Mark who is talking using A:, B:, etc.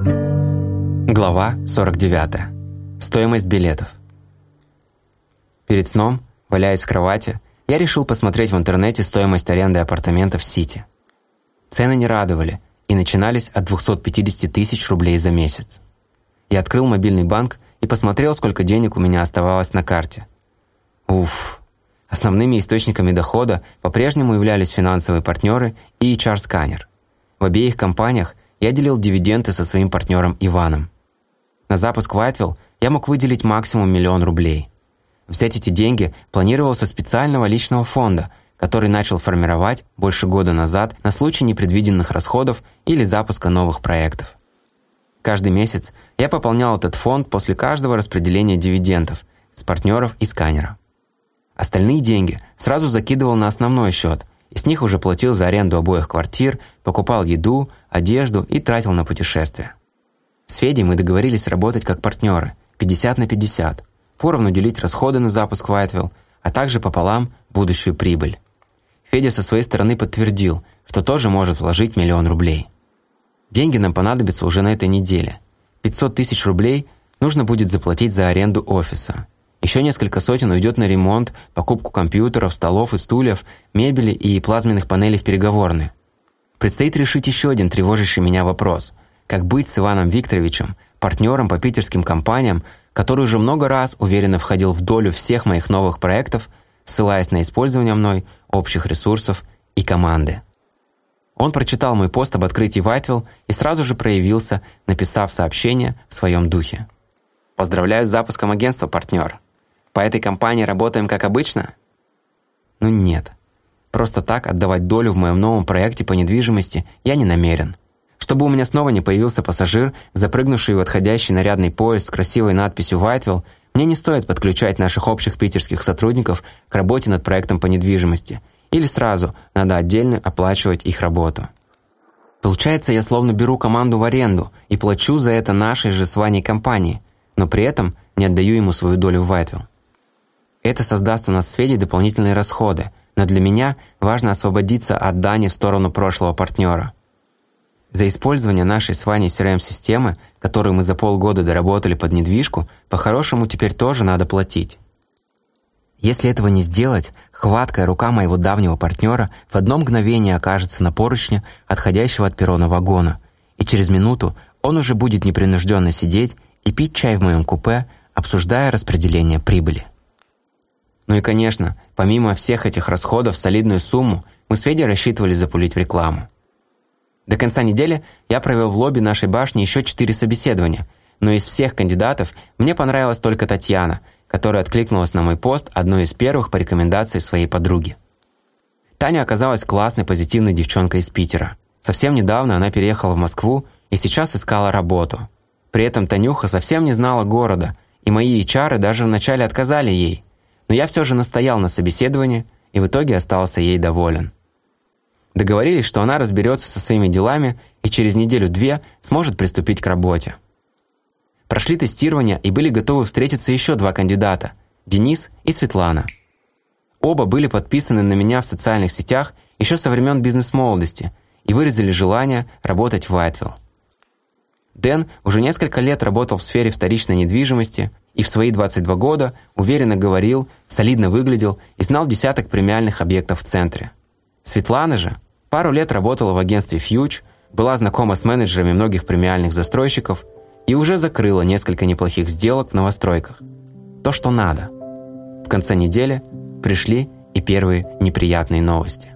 A: Глава 49. Стоимость билетов. Перед сном, валяясь в кровати, я решил посмотреть в интернете стоимость аренды апартаментов в Сити. Цены не радовали и начинались от 250 тысяч рублей за месяц. Я открыл мобильный банк и посмотрел, сколько денег у меня оставалось на карте. Уф. Основными источниками дохода по-прежнему являлись финансовые партнеры и HR-сканер. В обеих компаниях я делил дивиденды со своим партнером Иваном. На запуск Whiteville я мог выделить максимум миллион рублей. Взять эти деньги планировался специального личного фонда, который начал формировать больше года назад на случай непредвиденных расходов или запуска новых проектов. Каждый месяц я пополнял этот фонд после каждого распределения дивидендов с партнеров и сканера. Остальные деньги сразу закидывал на основной счет, с них уже платил за аренду обоих квартир, покупал еду, одежду и тратил на путешествия. С Федей мы договорились работать как партнеры, 50 на 50, поровну делить расходы на запуск Whiteville, а также пополам будущую прибыль. Федя со своей стороны подтвердил, что тоже может вложить миллион рублей. Деньги нам понадобятся уже на этой неделе. 500 тысяч рублей нужно будет заплатить за аренду офиса. Еще несколько сотен уйдет на ремонт, покупку компьютеров, столов и стульев, мебели и плазменных панелей в переговорной. Предстоит решить еще один тревожащий меня вопрос. Как быть с Иваном Викторовичем, партнером по питерским компаниям, который уже много раз уверенно входил в долю всех моих новых проектов, ссылаясь на использование мной общих ресурсов и команды. Он прочитал мой пост об открытии Whiteville и сразу же проявился, написав сообщение в своем духе. «Поздравляю с запуском агентства, партнер. По этой компании работаем как обычно?» Ну нет. Просто так отдавать долю в моем новом проекте по недвижимости я не намерен чтобы у меня снова не появился пассажир, запрыгнувший в отходящий нарядный поезд с красивой надписью «Вайтвилл», мне не стоит подключать наших общих питерских сотрудников к работе над проектом по недвижимости. Или сразу надо отдельно оплачивать их работу. Получается, я словно беру команду в аренду и плачу за это нашей же с Ваней компании, но при этом не отдаю ему свою долю в Вайтвилл. Это создаст у нас Федей дополнительные расходы, но для меня важно освободиться от дани в сторону прошлого партнера – за использование нашей с Ваней CRM-системы, которую мы за полгода доработали под недвижку, по-хорошему теперь тоже надо платить. Если этого не сделать, хваткая рука моего давнего партнера в одно мгновение окажется на поручне отходящего от перрона вагона, и через минуту он уже будет непринужденно сидеть и пить чай в моем купе, обсуждая распределение прибыли. Ну и, конечно, помимо всех этих расходов, солидную сумму мы с Федей рассчитывали запулить в рекламу. До конца недели я провел в лобби нашей башни еще четыре собеседования, но из всех кандидатов мне понравилась только Татьяна, которая откликнулась на мой пост одной из первых по рекомендации своей подруги. Таня оказалась классной, позитивной девчонкой из Питера. Совсем недавно она переехала в Москву и сейчас искала работу. При этом Танюха совсем не знала города, и мои HR даже вначале отказали ей. Но я все же настоял на собеседовании и в итоге остался ей доволен. Договорились, что она разберется со своими делами и через неделю-две сможет приступить к работе. Прошли тестирование и были готовы встретиться еще два кандидата – Денис и Светлана. Оба были подписаны на меня в социальных сетях еще со времен бизнес-молодости и выразили желание работать в Whiteville. Дэн уже несколько лет работал в сфере вторичной недвижимости и в свои 22 года уверенно говорил, солидно выглядел и знал десяток премиальных объектов в центре. Светлана же – Пару лет работала в агентстве «Фьюч», была знакома с менеджерами многих премиальных застройщиков и уже закрыла несколько неплохих сделок в новостройках. То, что надо. В конце недели пришли и первые неприятные новости.